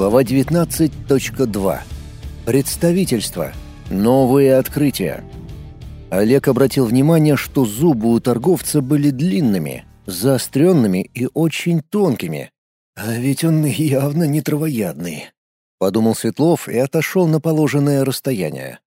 Глава 19.2. Представительство. Новые открытия. Олег обратил внимание, что зубы у торговца были длинными, заостренными и очень тонкими. «А ведь он явно не травоядный», — подумал Светлов и отошел на положенное расстояние.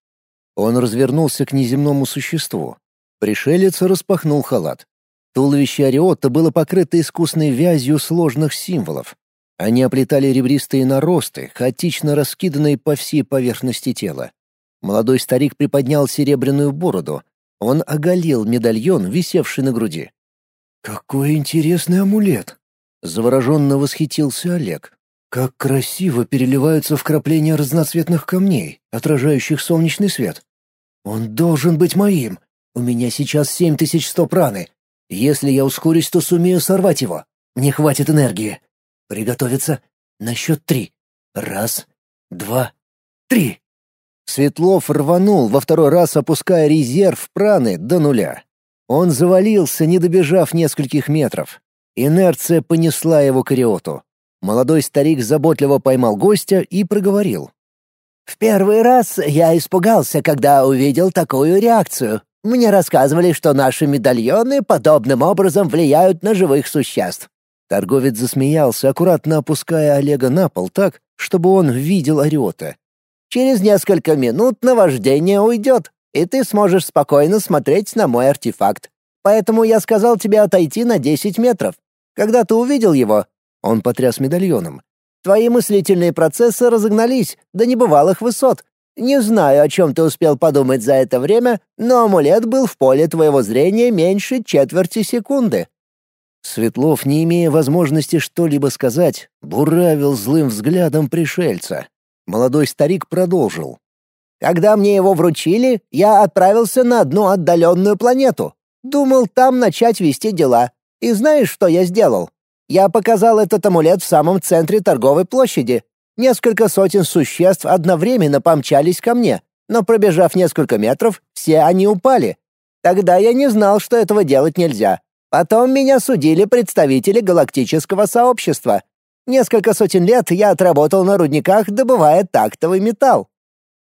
Он развернулся к неземному существу. Пришелец распахнул халат. Туловище Ариотта было покрыто искусной вязью сложных символов. Они оплетали ребристые наросты, хаотично раскиданные по всей поверхности тела. Молодой старик приподнял серебряную бороду. Он оголил медальон, висевший на груди. «Какой интересный амулет!» — завороженно восхитился Олег. «Как красиво переливаются вкрапления разноцветных камней, отражающих солнечный свет! Он должен быть моим! У меня сейчас семь тысяч сто праны, если я ускорюсь, то сумею сорвать его. Мне хватит энергии. Приготовиться на счет три. Раз, два, три. Светлов рванул во второй раз, опуская резерв праны до нуля. Он завалился, не добежав нескольких метров. Инерция понесла его к Ариоту. Молодой старик заботливо поймал гостя и проговорил. «В первый раз я испугался, когда увидел такую реакцию. Мне рассказывали, что наши медальоны подобным образом влияют на живых существ. Торговец засмеялся, аккуратно опуская Олега на пол так, чтобы он видел Ариота. Через несколько минут наваждение уйдет, и ты сможешь спокойно смотреть на мой артефакт. Поэтому я сказал тебе отойти на 10 метров. Когда ты увидел его, он потряс медальоном. Твои мыслительные процессы разогнались до небывалых высот, не знаю, о чем ты успел подумать за это время, но амулет был в поле твоего зрения меньше четверти секунды». Светлов, не имея возможности что-либо сказать, буравил злым взглядом пришельца. Молодой старик продолжил. «Когда мне его вручили, я отправился на одну отдаленную планету. Думал там начать вести дела. И знаешь, что я сделал? Я показал этот амулет в самом центре торговой площади, Несколько сотен существ одновременно помчались ко мне, но пробежав несколько метров, все они упали. Тогда я не знал, что этого делать нельзя. Потом меня судили представители галактического сообщества. Несколько сотен лет я отработал на рудниках, добывая тактовый металл.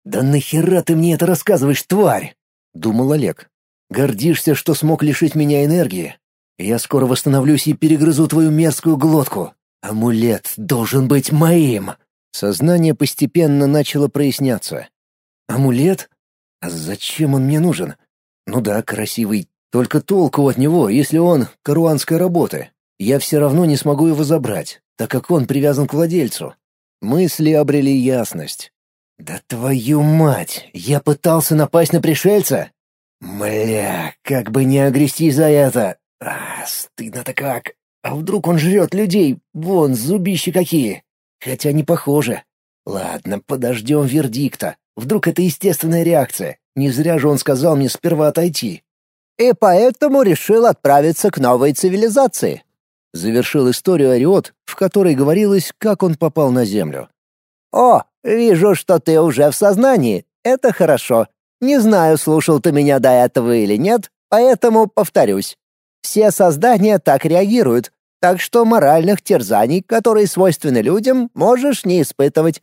«Да нахера ты мне это рассказываешь, тварь?» — думал Олег. «Гордишься, что смог лишить меня энергии? Я скоро восстановлюсь и перегрызу твою мерзкую глотку. Амулет должен быть моим!» Сознание постепенно начало проясняться. «Амулет? А зачем он мне нужен? Ну да, красивый, только толку от него, если он каруанской работы. Я все равно не смогу его забрать, так как он привязан к владельцу». Мысли обрели ясность. «Да твою мать! Я пытался напасть на пришельца? Мля, как бы не огрести за это! А, стыдно-то как! А вдруг он жрет людей? Вон, зубищи какие!» Хотя не похоже. Ладно, подождем вердикта. Вдруг это естественная реакция. Не зря же он сказал мне сперва отойти. И поэтому решил отправиться к новой цивилизации. Завершил историю Ариот, в которой говорилось, как он попал на Землю. «О, вижу, что ты уже в сознании. Это хорошо. Не знаю, слушал ты меня до этого или нет, поэтому повторюсь. Все создания так реагируют, так что моральных терзаний, которые свойственны людям, можешь не испытывать.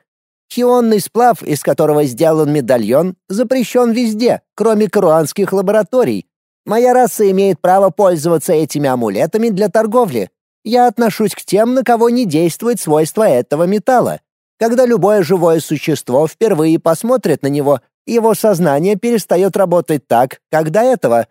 Хионный сплав, из которого сделан медальон, запрещен везде, кроме каруанских лабораторий. Моя раса имеет право пользоваться этими амулетами для торговли. Я отношусь к тем, на кого не действует свойство этого металла. Когда любое живое существо впервые посмотрит на него, его сознание перестает работать так, как до этого.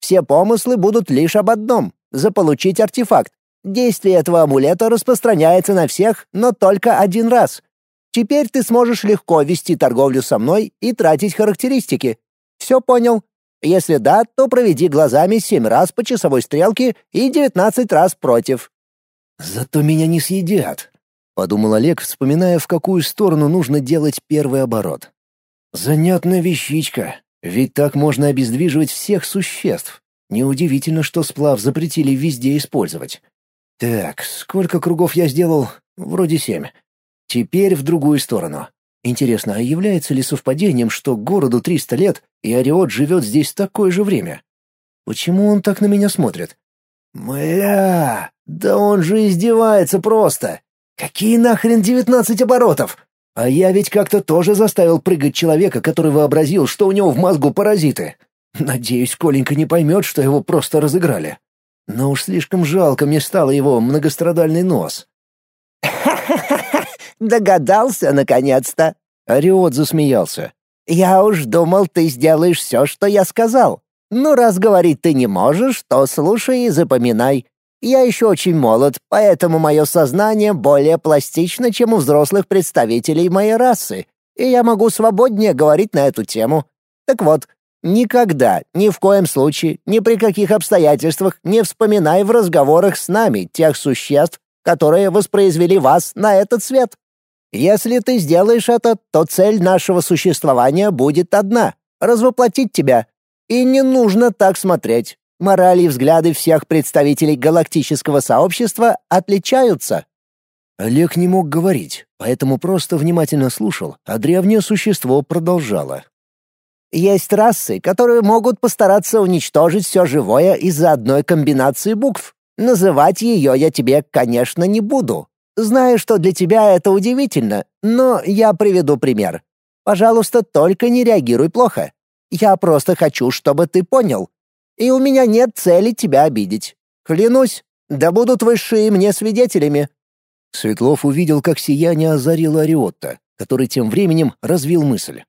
Все помыслы будут лишь об одном — заполучить артефакт. Действие этого амулета распространяется на всех, но только один раз. Теперь ты сможешь легко вести торговлю со мной и тратить характеристики. Все понял? Если да, то проведи глазами семь раз по часовой стрелке и девятнадцать раз против. Зато меня не съедят, подумал Олег, вспоминая, в какую сторону нужно делать первый оборот. Занятная вещичка, ведь так можно обездвиживать всех существ. Неудивительно, что сплав запретили везде использовать. Так, сколько кругов я сделал? Вроде семь. Теперь в другую сторону. Интересно, а является ли совпадением, что городу 300 лет, и Ариот живет здесь такое же время? Почему он так на меня смотрит? Мля, да он же издевается просто. Какие нахрен девятнадцать оборотов? А я ведь как-то тоже заставил прыгать человека, который вообразил, что у него в мозгу паразиты. Надеюсь, Коленька не поймет, что его просто разыграли. Но уж слишком жалко мне стало его многострадальный нос. «Ха-ха-ха! Догадался, наконец-то!» Ариот засмеялся. «Я уж думал, ты сделаешь все, что я сказал. Ну, раз говорить ты не можешь, то слушай и запоминай. Я еще очень молод, поэтому мое сознание более пластично, чем у взрослых представителей моей расы, и я могу свободнее говорить на эту тему. Так вот, никогда, ни в коем случае, ни при каких обстоятельствах не вспоминай в разговорах с нами тех существ, которые воспроизвели вас на этот свет. Если ты сделаешь это, то цель нашего существования будет одна — развоплотить тебя. И не нужно так смотреть. Морали и взгляды всех представителей галактического сообщества отличаются. Олег не мог говорить, поэтому просто внимательно слушал, а древнее существо продолжало. Есть расы, которые могут постараться уничтожить все живое из-за одной комбинации букв. Называть ее я тебе, конечно, не буду. Знаю, что для тебя это удивительно, но я приведу пример. Пожалуйста, только не реагируй плохо. Я просто хочу, чтобы ты понял. И у меня нет цели тебя обидеть. Клянусь, да будут высшие мне свидетелями». Светлов увидел, как сияние озарило Ариотта, который тем временем развил мысль.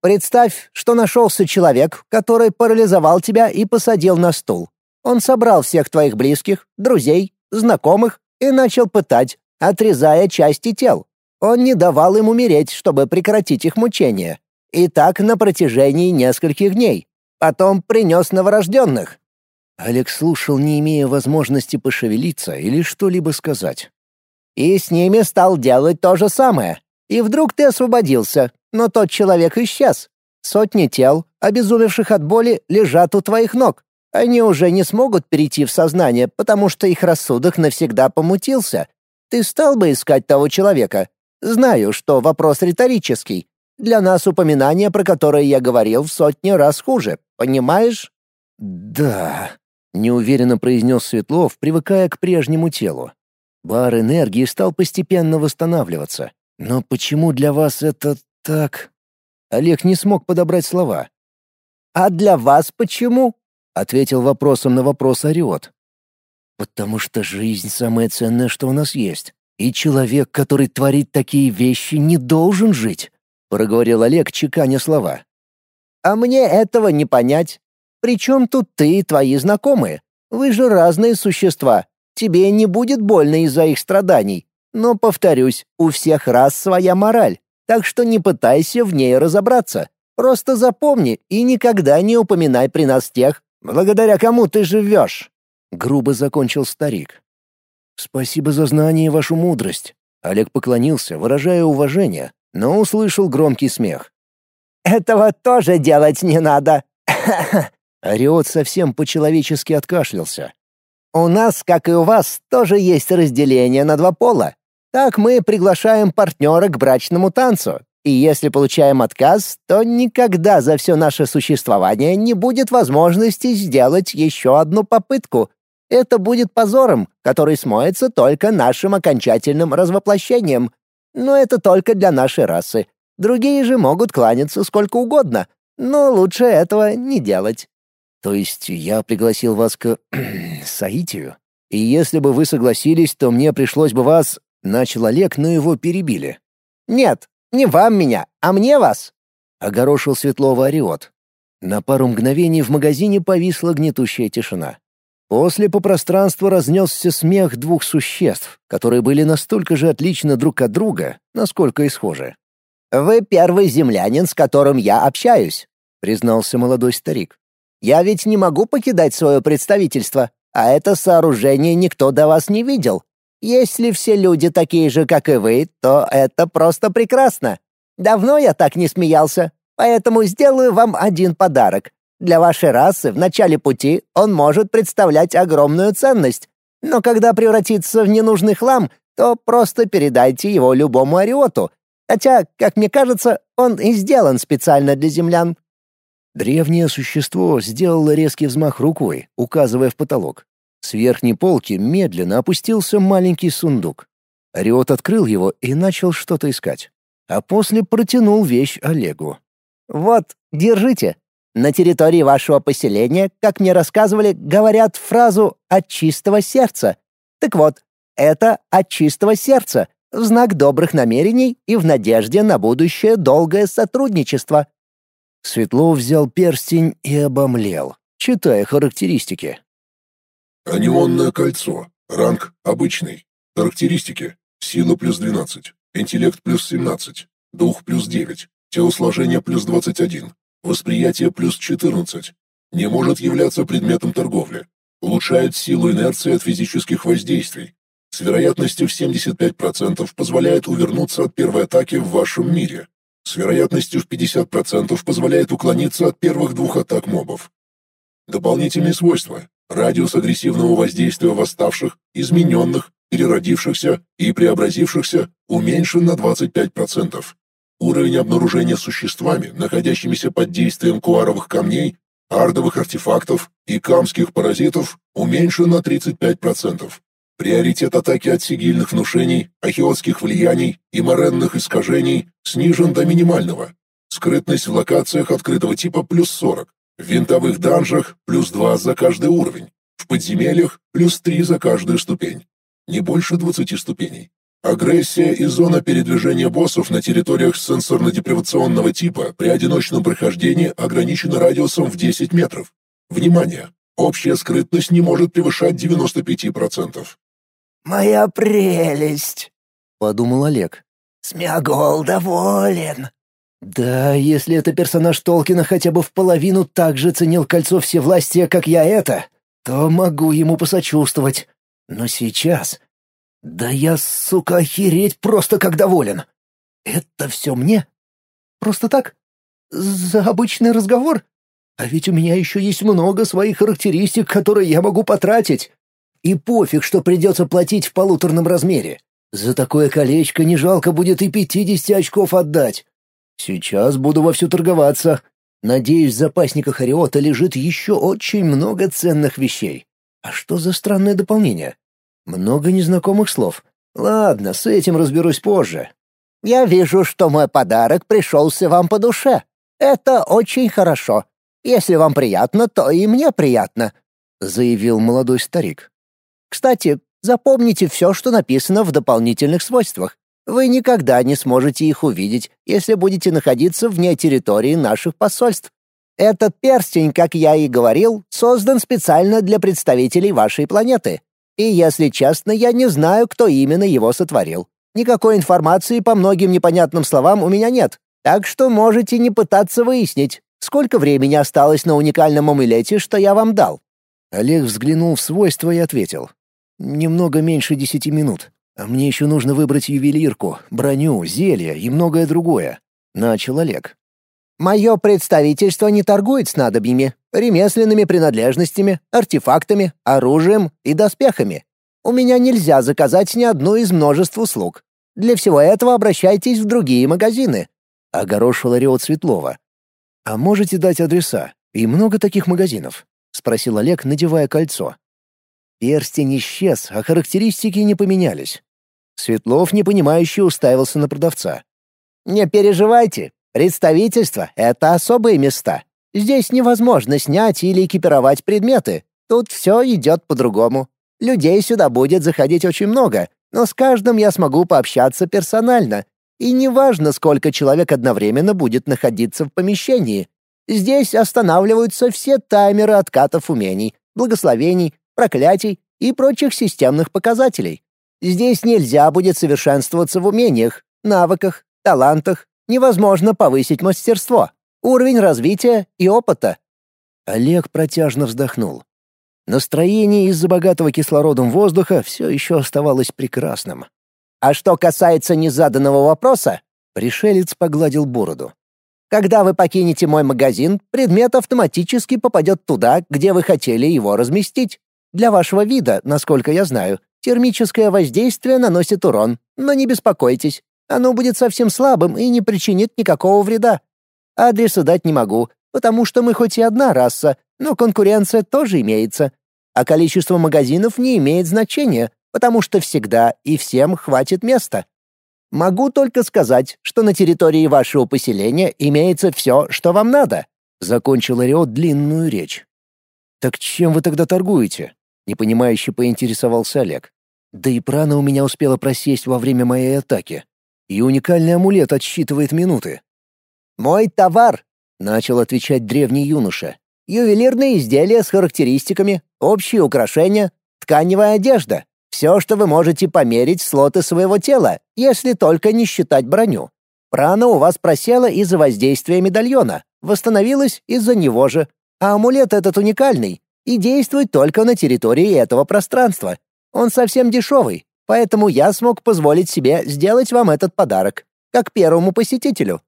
«Представь, что нашелся человек, который парализовал тебя и посадил на стул. Он собрал всех твоих близких, друзей, знакомых и начал пытать, отрезая части тел. Он не давал им умереть, чтобы прекратить их мучения. И так на протяжении нескольких дней. Потом принес новорожденных. Олег слушал, не имея возможности пошевелиться или что-либо сказать. И с ними стал делать то же самое. И вдруг ты освободился, но тот человек исчез. Сотни тел, обезумевших от боли, лежат у твоих ног. Они уже не смогут перейти в сознание, потому что их рассудок навсегда помутился, ты стал бы искать того человека? Знаю, что вопрос риторический. Для нас упоминание, про которое я говорил, в сотни раз хуже. Понимаешь? Да, неуверенно произнес Светлов, привыкая к прежнему телу. Бар энергии стал постепенно восстанавливаться. Но почему для вас это так? Олег не смог подобрать слова. А для вас почему? ответил вопросом на вопрос Ариот. Потому что жизнь самое ценное, что у нас есть. И человек, который творит такие вещи, не должен жить, проговорил Олег, чеканя слова. А мне этого не понять. Причем тут ты и твои знакомые? Вы же разные существа. Тебе не будет больно из-за их страданий. Но, повторюсь, у всех раз своя мораль, так что не пытайся в ней разобраться. Просто запомни и никогда не упоминай при нас тех, благодаря кому ты живешь. — грубо закончил старик. «Спасибо за знание и вашу мудрость». Олег поклонился, выражая уважение, но услышал громкий смех. «Этого тоже делать не надо!» Ариот совсем по-человечески откашлялся. «У нас, как и у вас, тоже есть разделение на два пола. Так мы приглашаем партнера к брачному танцу, и если получаем отказ, то никогда за все наше существование не будет возможности сделать еще одну попытку, это будет позором, который смоется только нашим окончательным развоплощением. Но это только для нашей расы. Другие же могут кланяться сколько угодно, но лучше этого не делать. То есть я пригласил вас к Саитию? И если бы вы согласились, то мне пришлось бы вас... Начал Олег, но его перебили. Нет, не вам меня, а мне вас. Огорошил Светлова Ариот. На пару мгновений в магазине повисла гнетущая тишина. После по пространству разнесся смех двух существ, которые были настолько же отличны друг от друга, насколько и схожи. «Вы первый землянин, с которым я общаюсь», — признался молодой старик. «Я ведь не могу покидать свое представительство, а это сооружение никто до вас не видел. Если все люди такие же, как и вы, то это просто прекрасно. Давно я так не смеялся, поэтому сделаю вам один подарок. Для вашей расы в начале пути он может представлять огромную ценность, но когда превратится в ненужный хлам, то просто передайте его любому ариоту, хотя, как мне кажется, он и сделан специально для землян». Древнее существо сделало резкий взмах рукой, указывая в потолок. С верхней полки медленно опустился маленький сундук. Ариот открыл его и начал что-то искать. А после протянул вещь Олегу. «Вот, держите. На территории вашего поселения, как мне рассказывали, говорят фразу «от чистого сердца». Так вот, это «от чистого сердца» в знак добрых намерений и в надежде на будущее долгое сотрудничество. Светлов взял перстень и обомлел, читая характеристики. Анионное кольцо. Ранг обычный. Характеристики. Сила плюс 12. Интеллект плюс 17. Дух плюс 9. Телосложение плюс 21. Восприятие плюс 14. Не может являться предметом торговли. Улучшает силу инерции от физических воздействий. С вероятностью в 75% позволяет увернуться от первой атаки в вашем мире. С вероятностью в 50% позволяет уклониться от первых двух атак мобов. Дополнительные свойства. Радиус агрессивного воздействия восставших, измененных, переродившихся и преобразившихся уменьшен на 25%. Уровень обнаружения существами, находящимися под действием куаровых камней, ардовых артефактов и камских паразитов, уменьшен на 35%. Приоритет атаки от сигильных внушений, ахиотских влияний и моренных искажений снижен до минимального. Скрытность в локациях открытого типа плюс 40. В винтовых данжах плюс 2 за каждый уровень. В подземельях плюс 3 за каждую ступень. Не больше 20 ступеней. Агрессия и зона передвижения боссов на территориях сенсорно-депривационного типа при одиночном прохождении ограничена радиусом в 10 метров. Внимание! Общая скрытность не может превышать 95%. «Моя прелесть!» — подумал Олег. «Смягол доволен!» «Да, если это персонаж Толкина хотя бы в половину так же ценил кольцо всевластия, как я это, то могу ему посочувствовать. Но сейчас... Да я, сука, охереть просто как доволен! Это все мне? Просто так? За обычный разговор? А ведь у меня еще есть много своих характеристик, которые я могу потратить. И пофиг, что придется платить в полуторном размере. За такое колечко не жалко будет и пятидесяти очков отдать. Сейчас буду вовсю торговаться. Надеюсь, в запасниках Ариота лежит еще очень много ценных вещей. А что за странное дополнение? Много незнакомых слов. Ладно, с этим разберусь позже. Я вижу, что мой подарок пришелся вам по душе. Это очень хорошо. Если вам приятно, то и мне приятно», — заявил молодой старик. Кстати, запомните все, что написано в дополнительных свойствах. Вы никогда не сможете их увидеть, если будете находиться вне территории наших посольств. Этот перстень, как я и говорил, создан специально для представителей вашей планеты. И, если честно, я не знаю, кто именно его сотворил. Никакой информации по многим непонятным словам у меня нет, так что можете не пытаться выяснить, сколько времени осталось на уникальном амулете, что я вам дал». Олег взглянул в свойства и ответил. Немного меньше десяти минут. А мне еще нужно выбрать ювелирку, броню, зелья и многое другое. Начал Олег. Мое представительство не торгует снадобьями, ремесленными принадлежностями, артефактами, оружием и доспехами. У меня нельзя заказать ни одну из множеств услуг. Для всего этого обращайтесь в другие магазины. Огорошил Риот Светлова. А можете дать адреса? И много таких магазинов? Спросил Олег, надевая кольцо. Перстень исчез, а характеристики не поменялись. Светлов непонимающе уставился на продавца. «Не переживайте, представительство — это особые места. Здесь невозможно снять или экипировать предметы. Тут все идет по-другому. Людей сюда будет заходить очень много, но с каждым я смогу пообщаться персонально. И неважно, сколько человек одновременно будет находиться в помещении. Здесь останавливаются все таймеры откатов умений, благословений, проклятий и прочих системных показателей. Здесь нельзя будет совершенствоваться в умениях, навыках, талантах, невозможно повысить мастерство, уровень развития и опыта. Олег протяжно вздохнул. Настроение из-за богатого кислородом воздуха все еще оставалось прекрасным. А что касается незаданного вопроса, пришелец погладил бороду. Когда вы покинете мой магазин, предмет автоматически попадет туда, где вы хотели его разместить. Для вашего вида, насколько я знаю, термическое воздействие наносит урон, но не беспокойтесь, оно будет совсем слабым и не причинит никакого вреда. Адреса дать не могу, потому что мы хоть и одна раса, но конкуренция тоже имеется. А количество магазинов не имеет значения, потому что всегда и всем хватит места. Могу только сказать, что на территории вашего поселения имеется все, что вам надо», — закончил Ариот длинную речь. «Так чем вы тогда торгуете?» — непонимающе поинтересовался Олег. «Да и прана у меня успела просесть во время моей атаки. И уникальный амулет отсчитывает минуты». «Мой товар», — начал отвечать древний юноша. «Ювелирные изделия с характеристиками, общие украшения, тканевая одежда, все, что вы можете померить слоты своего тела, если только не считать броню. Прана у вас просела из-за воздействия медальона, восстановилась из-за него же. А амулет этот уникальный и действует только на территории этого пространства. Он совсем дешевый, поэтому я смог позволить себе сделать вам этот подарок, как первому посетителю».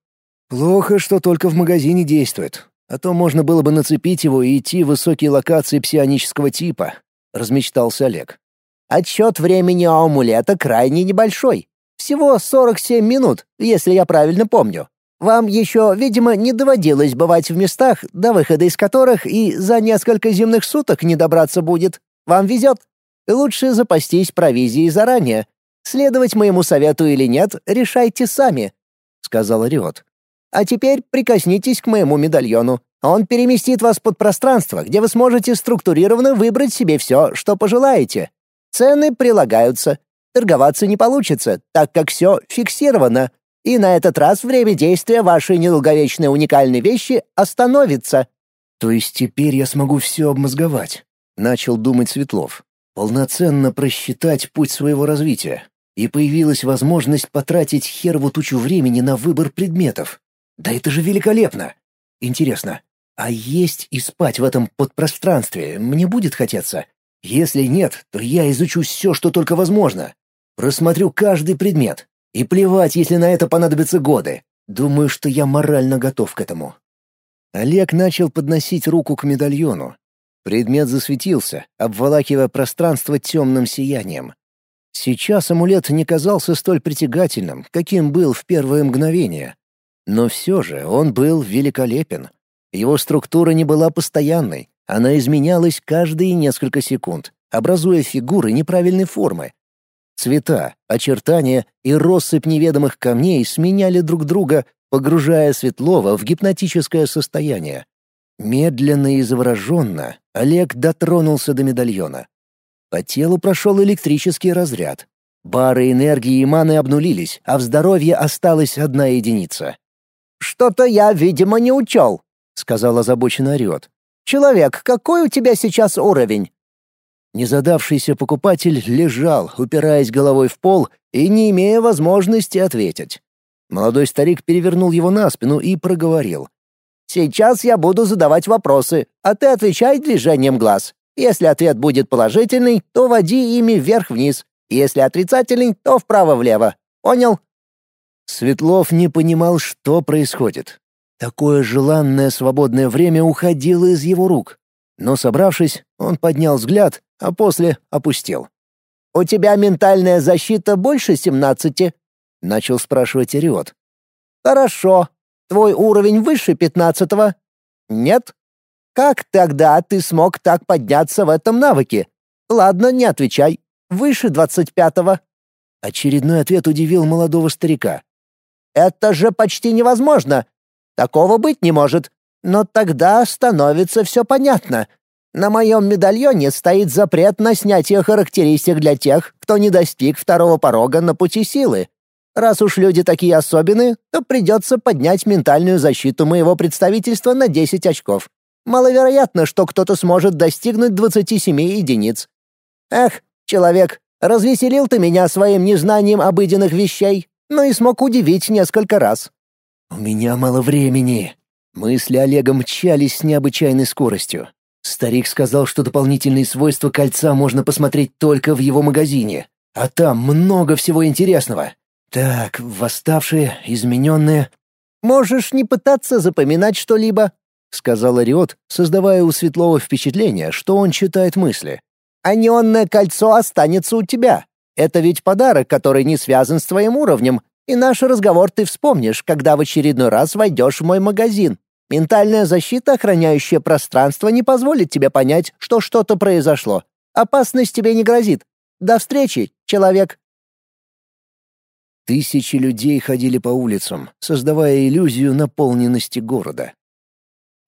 «Плохо, что только в магазине действует, а то можно было бы нацепить его и идти в высокие локации псионического типа», — размечтался Олег. Отсчет времени у амулета крайне небольшой. Всего 47 минут, если я правильно помню. Вам еще, видимо, не доводилось бывать в местах, до выхода из которых и за несколько земных суток не добраться будет. Вам везет. Лучше запастись провизией заранее. Следовать моему совету или нет, решайте сами», — сказал Риот. «А теперь прикоснитесь к моему медальону. Он переместит вас под пространство, где вы сможете структурированно выбрать себе все, что пожелаете. Цены прилагаются. Торговаться не получится, так как все фиксировано. И на этот раз время действия вашей недолговечной уникальной вещи остановится. То есть теперь я смогу все обмозговать, начал думать Светлов. Полноценно просчитать путь своего развития. И появилась возможность потратить херву тучу времени на выбор предметов. Да это же великолепно! Интересно, а есть и спать в этом подпространстве мне будет хотеться? Если нет, то я изучу все, что только возможно. Просмотрю каждый предмет. И плевать, если на это понадобятся годы. Думаю, что я морально готов к этому. Олег начал подносить руку к медальону. Предмет засветился, обволакивая пространство темным сиянием. Сейчас амулет не казался столь притягательным, каким был в первое мгновение. Но все же он был великолепен. Его структура не была постоянной, она изменялась каждые несколько секунд, образуя фигуры неправильной формы. Цвета, очертания и россыпь неведомых камней сменяли друг друга, погружая Светлова в гипнотическое состояние. Медленно и завороженно Олег дотронулся до медальона. По телу прошел электрический разряд. Бары энергии и маны обнулились, а в здоровье осталась одна единица. «Что-то я, видимо, не учел», — сказал озабоченно Орет. Человек, какой у тебя сейчас уровень?» Незадавшийся покупатель лежал, упираясь головой в пол и не имея возможности ответить. Молодой старик перевернул его на спину и проговорил. «Сейчас я буду задавать вопросы, а ты отвечай движением глаз. Если ответ будет положительный, то води ими вверх-вниз. Если отрицательный, то вправо-влево. Понял?» Светлов не понимал, что происходит. Такое желанное свободное время уходило из его рук. Но, собравшись, он поднял взгляд, а после опустил. «У тебя ментальная защита больше семнадцати?» — начал спрашивать Ириот. «Хорошо. Твой уровень выше пятнадцатого?» «Нет?» «Как тогда ты смог так подняться в этом навыке?» «Ладно, не отвечай. Выше двадцать пятого». Очередной ответ удивил молодого старика. «Это же почти невозможно. Такого быть не может. Но тогда становится все понятно. На моем медальоне стоит запрет на снятие характеристик для тех, кто не достиг второго порога на пути силы. Раз уж люди такие особенные, то придется поднять ментальную защиту моего представительства на 10 очков. Маловероятно, что кто-то сможет достигнуть 27 единиц. Эх, человек, развеселил ты меня своим незнанием обыденных вещей, но и смог удивить несколько раз. «У меня мало времени». Мысли Олега мчались с необычайной скоростью. Старик сказал, что дополнительные свойства кольца можно посмотреть только в его магазине. А там много всего интересного. Так, восставшие, измененные... «Можешь не пытаться запоминать что-либо», — сказал Ариот, создавая у Светлова впечатление, что он читает мысли. «Анионное кольцо останется у тебя. Это ведь подарок, который не связан с твоим уровнем, и наш разговор ты вспомнишь, когда в очередной раз войдешь в мой магазин. Ментальная защита, охраняющая пространство, не позволит тебе понять, что что-то произошло. Опасность тебе не грозит. До встречи, человек!» Тысячи людей ходили по улицам, создавая иллюзию наполненности города.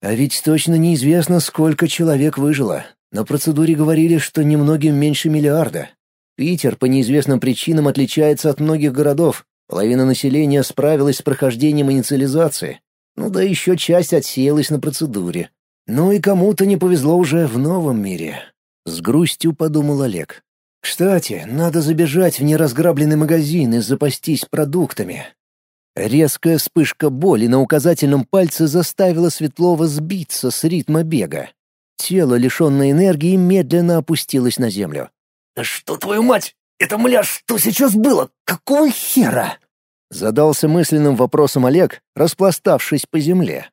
А ведь точно неизвестно, сколько человек выжило. На процедуре говорили, что немногим меньше миллиарда. Питер по неизвестным причинам отличается от многих городов. Половина населения справилась с прохождением инициализации. Ну да еще часть отсеялась на процедуре. Ну и кому-то не повезло уже в новом мире. С грустью подумал Олег. Кстати, надо забежать в неразграбленный магазин и запастись продуктами. Резкая вспышка боли на указательном пальце заставила Светлова сбиться с ритма бега. Тело, лишенное энергии, медленно опустилось на землю. «Да что, твою мать? Это, мля, что сейчас было? Какого хера?» Задался мысленным вопросом Олег, распластавшись по земле.